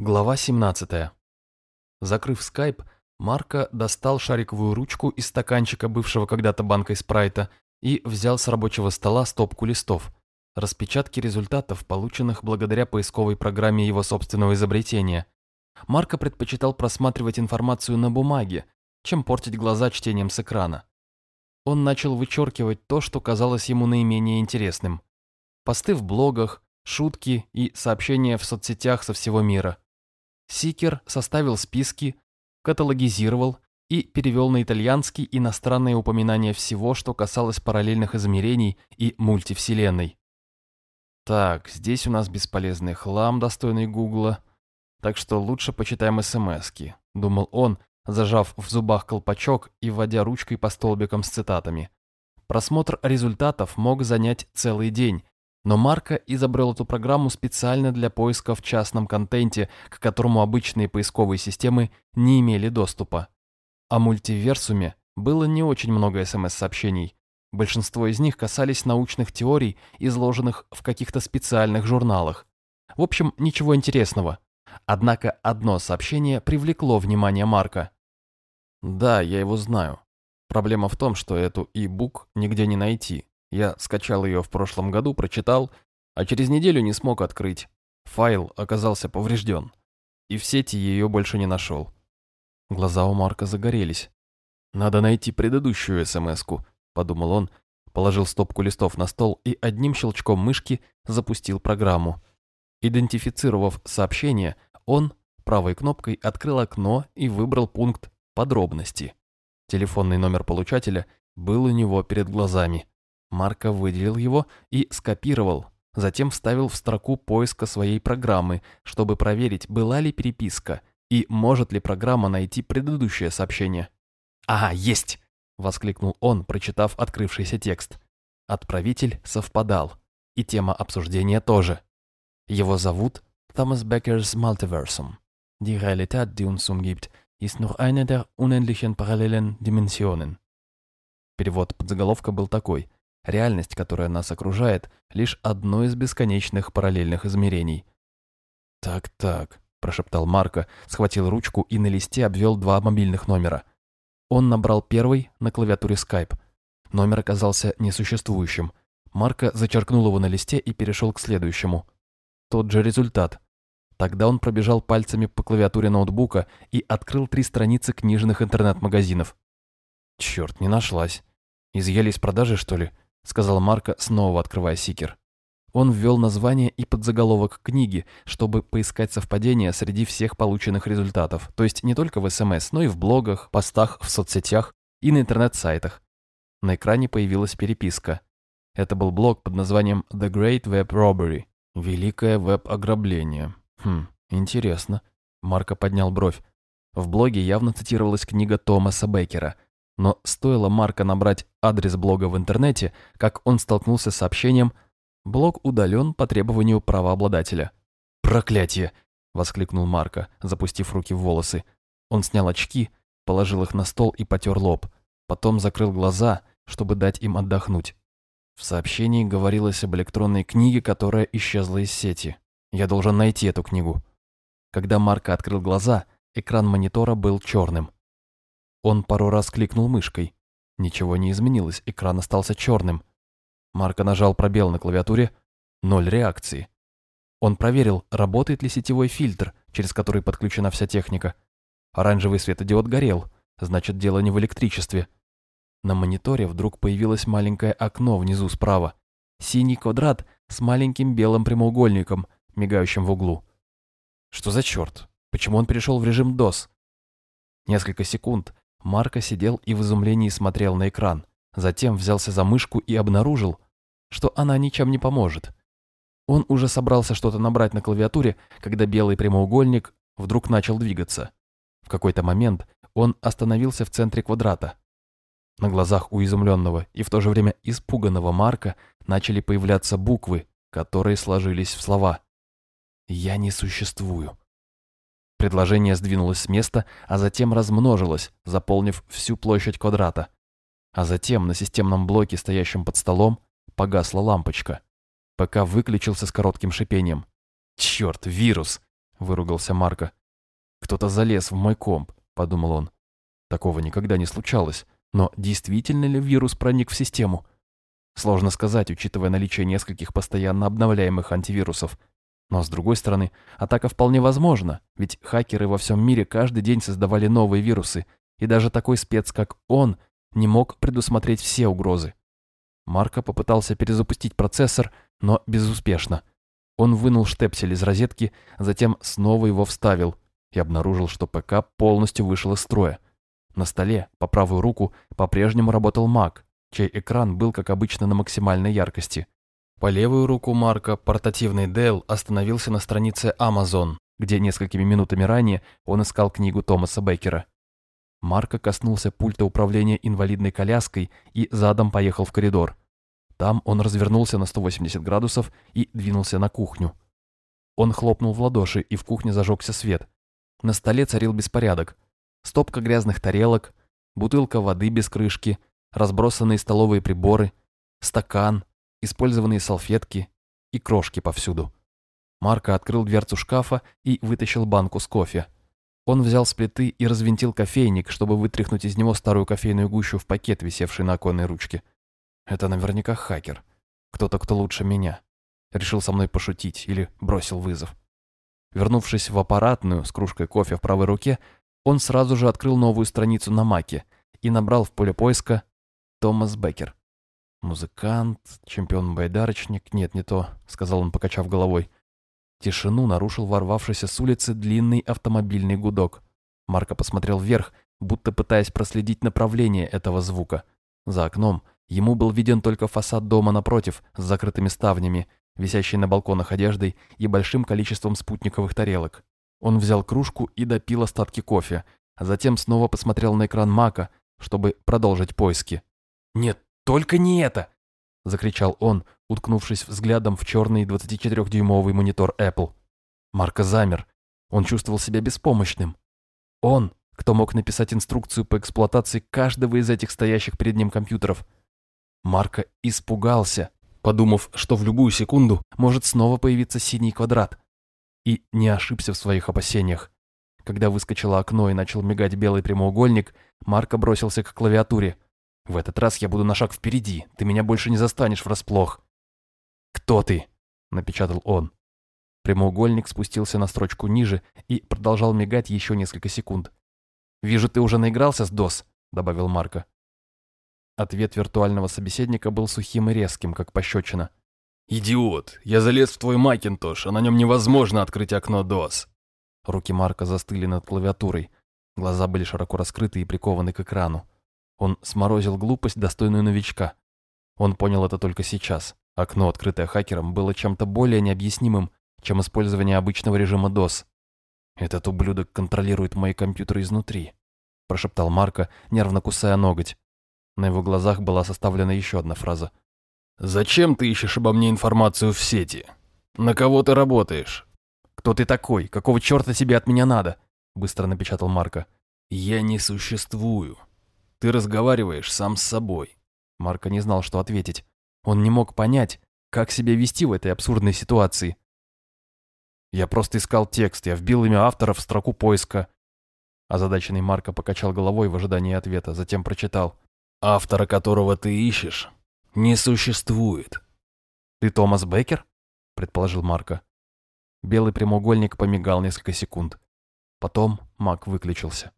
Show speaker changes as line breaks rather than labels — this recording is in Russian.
Глава 17. Закрыв скайп, Марко достал шариковую ручку из стаканчика бывшего когда-то банкой спрайта и взял с рабочего стола стопку листов, распечатки результатов, полученных благодаря поисковой программе его собственного изобретения. Марко предпочитал просматривать информацию на бумаге, чем портить глаза чтением с экрана. Он начал вычеркивать то, что казалось ему наименее интересным. Посты в блогах, шутки и сообщения в соцсетях со всего мира – Сикер составил списки, каталогизировал и перевел на итальянский иностранные упоминания всего, что касалось параллельных измерений и мультивселенной. Так, здесь у нас бесполезный хлам, достойный Гугла, так что лучше почитаем СМСки, думал он, зажав в зубах колпачок и вводя ручкой по столбикам с цитатами. Просмотр результатов мог занять целый день, но Марко изобрел эту программу специально для поиска в частном контенте, к которому обычные поисковые системы не имели доступа. О мультиверсуме было не очень много СМС-сообщений. Большинство из них касались научных теорий, изложенных в каких-то специальных журналах. В общем, ничего интересного. Однако одно сообщение привлекло внимание Марка. «Да, я его знаю. Проблема в том, что эту e-book нигде не найти. Я скачал ее в прошлом году, прочитал, а через неделю не смог открыть. Файл оказался поврежден. И в сети ее больше не нашел. Глаза у Марка загорелись. «Надо найти предыдущую СМС-ку», — подумал он, положил стопку листов на стол и одним щелчком мышки запустил программу. Идентифицировав сообщение, он правой кнопкой открыл окно и выбрал пункт «Подробности». Телефонный номер получателя был у него перед глазами. Марко выделил его и скопировал, затем вставил в строку поиска своей программы, чтобы проверить, была ли переписка и может ли программа найти предыдущее сообщение. «Ага, есть!» – воскликнул он, прочитав открывшийся текст. Отправитель совпадал, и тема обсуждения тоже. Его зовут Thomas Becker's Multiversum. Die Realität, die uns umgibt, ist nur eine der unendlichen parallelen Dimensionen. Перевод подзаголовка был такой – Реальность, которая нас окружает, лишь одно из бесконечных параллельных измерений. «Так-так», – прошептал Марко, схватил ручку и на листе обвел два мобильных номера. Он набрал первый на клавиатуре Skype. Номер оказался несуществующим. Марко зачеркнул его на листе и перешел к следующему. Тот же результат. Тогда он пробежал пальцами по клавиатуре ноутбука и открыл три страницы книжных интернет-магазинов. Черт, не нашлась. Изъяли из продажи, что ли? Сказал Марко, снова открывая сикер. Он ввел название и подзаголовок книги, чтобы поискать совпадения среди всех полученных результатов, то есть не только в СМС, но и в блогах, постах в соцсетях и на интернет-сайтах. На экране появилась переписка. Это был блог под названием The Great Web Robbery. Великое веб-ограбление. Хм, интересно. Марко поднял бровь. В блоге явно цитировалась книга Томаса Беккера – но стоило Марка набрать адрес блога в интернете, как он столкнулся с сообщением «Блог удален по требованию правообладателя». «Проклятие!» – воскликнул Марка, запустив руки в волосы. Он снял очки, положил их на стол и потер лоб. Потом закрыл глаза, чтобы дать им отдохнуть. В сообщении говорилось об электронной книге, которая исчезла из сети. Я должен найти эту книгу. Когда Марка открыл глаза, экран монитора был черным. Он пару раз кликнул мышкой. Ничего не изменилось, экран остался черным. Марко нажал пробел на клавиатуре. Ноль реакции. Он проверил, работает ли сетевой фильтр, через который подключена вся техника. Оранжевый светодиод горел, значит, дело не в электричестве. На мониторе вдруг появилось маленькое окно внизу справа. Синий квадрат с маленьким белым прямоугольником, мигающим в углу. Что за черт? Почему он перешел в режим DOS? Несколько секунд Марко сидел и в изумлении смотрел на экран. Затем взялся за мышку и обнаружил, что она ничем не поможет. Он уже собрался что-то набрать на клавиатуре, когда белый прямоугольник вдруг начал двигаться. В какой-то момент он остановился в центре квадрата. На глазах у изумленного и в то же время испуганного Марка начали появляться буквы, которые сложились в слова. «Я не существую». Предложение сдвинулось с места, а затем размножилось, заполнив всю площадь квадрата. А затем на системном блоке, стоящем под столом, погасла лампочка. ПК выключился с коротким шипением. «Черт, вирус!» — выругался Марко. «Кто-то залез в мой комп», — подумал он. Такого никогда не случалось. Но действительно ли вирус проник в систему? Сложно сказать, учитывая наличие нескольких постоянно обновляемых антивирусов. Но с другой стороны, атака вполне возможна, ведь хакеры во всем мире каждый день создавали новые вирусы, и даже такой спец, как он, не мог предусмотреть все угрозы. Марко попытался перезапустить процессор, но безуспешно. Он вынул штепсель из розетки, затем снова его вставил и обнаружил, что ПК полностью вышел из строя. На столе, по правую руку, по-прежнему работал Mac, чей экран был, как обычно, на максимальной яркости. По левую руку Марка портативный Dell остановился на странице Amazon, где несколькими минутами ранее он искал книгу Томаса Беккера. Марко коснулся пульта управления инвалидной коляской и задом поехал в коридор. Там он развернулся на 180 градусов и двинулся на кухню. Он хлопнул в ладоши, и в кухне зажегся свет. На столе царил беспорядок. Стопка грязных тарелок, бутылка воды без крышки, разбросанные столовые приборы, стакан, использованные салфетки и крошки повсюду. Марко открыл дверцу шкафа и вытащил банку с кофе. Он взял с плиты и развинтил кофейник, чтобы вытряхнуть из него старую кофейную гущу в пакет, висевший на оконной ручке. Это наверняка хакер. Кто-то, кто лучше меня. Решил со мной пошутить или бросил вызов. Вернувшись в аппаратную с кружкой кофе в правой руке, он сразу же открыл новую страницу на Маке и набрал в поле поиска Томас Беккер. «Музыкант, чемпион-байдарочник, нет, не то», — сказал он, покачав головой. Тишину нарушил ворвавшийся с улицы длинный автомобильный гудок. Марко посмотрел вверх, будто пытаясь проследить направление этого звука. За окном ему был виден только фасад дома напротив с закрытыми ставнями, висящий на балконах одеждой и большим количеством спутниковых тарелок. Он взял кружку и допил остатки кофе, а затем снова посмотрел на экран Мака, чтобы продолжить поиски. «Нет, только не это!» – закричал он, уткнувшись взглядом в черный 24-дюймовый монитор Apple. Марко замер. Он чувствовал себя беспомощным. Он, кто мог написать инструкцию по эксплуатации каждого из этих стоящих перед ним компьютеров. Марко испугался, подумав, что в любую секунду может снова появиться синий квадрат. И не ошибся в своих опасениях. Когда выскочило окно и начал мигать белый прямоугольник, Марко бросился к клавиатуре – в этот раз я буду на шаг впереди, ты меня больше не застанешь врасплох. «Кто ты?» – напечатал он. Прямоугольник спустился на строчку ниже и продолжал мигать еще несколько секунд. «Вижу, ты уже наигрался с DOS», – добавил Марко. Ответ виртуального собеседника был сухим и резким, как пощечина. «Идиот! Я залез в твой Макинтош, а на нем невозможно открыть окно DOS!» Руки Марка застыли над клавиатурой. Глаза были широко раскрыты и прикованы к экрану. Он сморозил глупость, достойную новичка. Он понял это только сейчас. Окно, открытое хакером, было чем-то более необъяснимым, чем использование обычного режима DOS. «Этот ублюдок контролирует мои компьютеры изнутри», – прошептал Марко, нервно кусая ноготь. На его глазах была составлена еще одна фраза. «Зачем ты ищешь обо мне информацию в сети? На кого ты работаешь?» «Кто ты такой? Какого черта тебе от меня надо?» – быстро напечатал Марко. «Я не существую», ты разговариваешь сам с собой». Марко не знал, что ответить. Он не мог понять, как себя вести в этой абсурдной ситуации. «Я просто искал текст, я вбил имя автора в строку поиска». Озадаченный Марко покачал головой в ожидании ответа, затем прочитал. «Автора, которого ты ищешь, не существует». «Ты Томас Беккер?» – предположил Марко. Белый прямоугольник помигал несколько секунд. Потом Мак выключился.